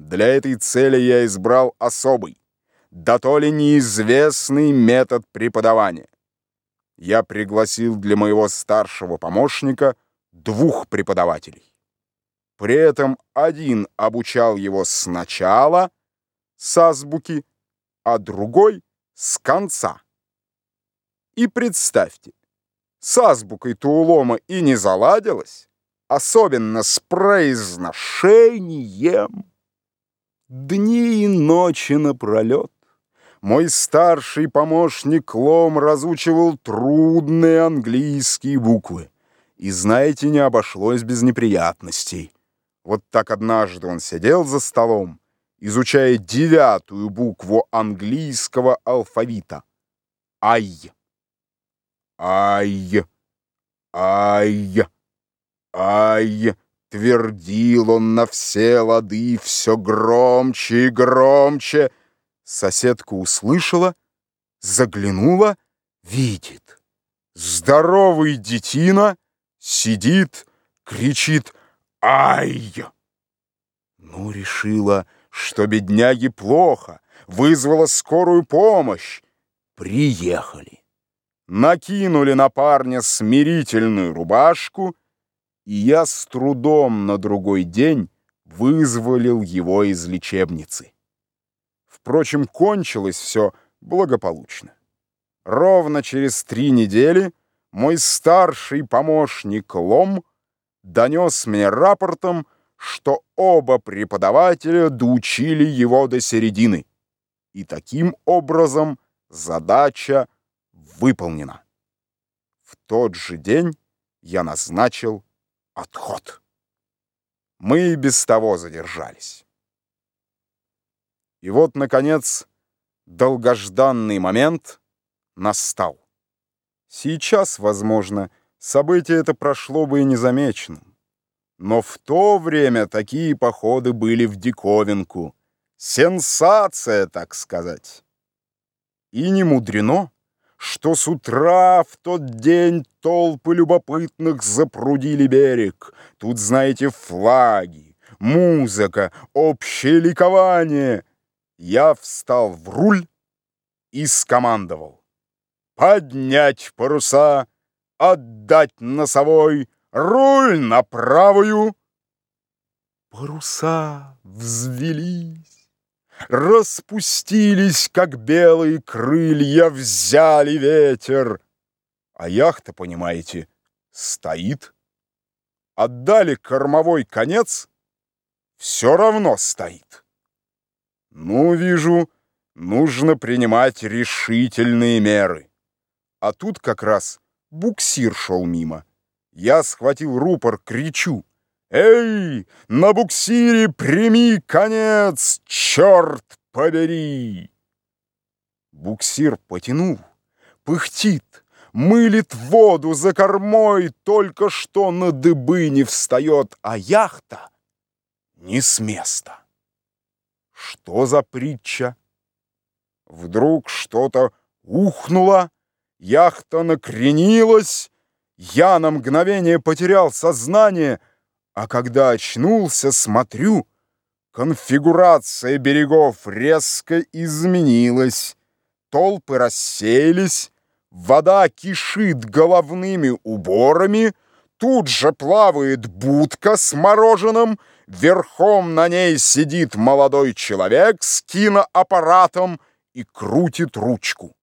Для этой цели я избрал особый, да то ли неизвестный метод преподавания. Я пригласил для моего старшего помощника двух преподавателей. При этом один обучал его сначала, с азбуки, а другой — с конца. И представьте, с азбукой-то улома и не заладилось, особенно с произношением. Дни и ночи напролет. Мой старший помощник Лом разучивал трудные английские буквы. И, знаете, не обошлось без неприятностей. Вот так однажды он сидел за столом, изучая девятую букву английского алфавита. Ай. Ай. Ай. Ай. Твердил он на все лады все громче и громче. Соседка услышала, заглянула, видит. Здоровый детина сидит, кричит «Ай!». Ну, решила, что бедняге плохо, вызвала скорую помощь. Приехали. Накинули на парня смирительную рубашку и я с трудом на другой день вызволил его из лечебницы. Впрочем, кончилось все благополучно. Ровно через три недели мой старший помощник Лом донес мне рапортом, что оба преподавателя доучили его до середины. И таким образом задача выполнена. В тот же день я назначил отход. Мы и без того задержались. И вот, наконец, долгожданный момент настал. Сейчас, возможно, событие это прошло бы и незамеченным. Но в то время такие походы были в диковинку. Сенсация, так сказать. И не мудрено, что с утра в тот день толпы любопытных запрудили берег. Тут, знаете, флаги, музыка, общее ликование. Я встал в руль и скомандовал. Поднять паруса, отдать носовой, руль на правую. Паруса взвелись распустились, как белые крылья, взяли ветер. А яхта, понимаете, стоит. Отдали кормовой конец, все равно стоит. Ну, вижу, нужно принимать решительные меры. А тут как раз буксир шел мимо. Я схватил рупор, кричу — Эй, на буксире прими конец, черт побери! Буксир потянул, пыхтит, мылит воду за кормой, только что на дыбы не встает, а яхта не с места. Что за притча? Вдруг что-то ухнуло, яхта накренилась, я на мгновение потерял сознание — а когда очнулся, смотрю, конфигурация берегов резко изменилась. Толпы рассеялись, вода кишит головными уборами, тут же плавает будка с мороженым, верхом на ней сидит молодой человек с киноаппаратом и крутит ручку.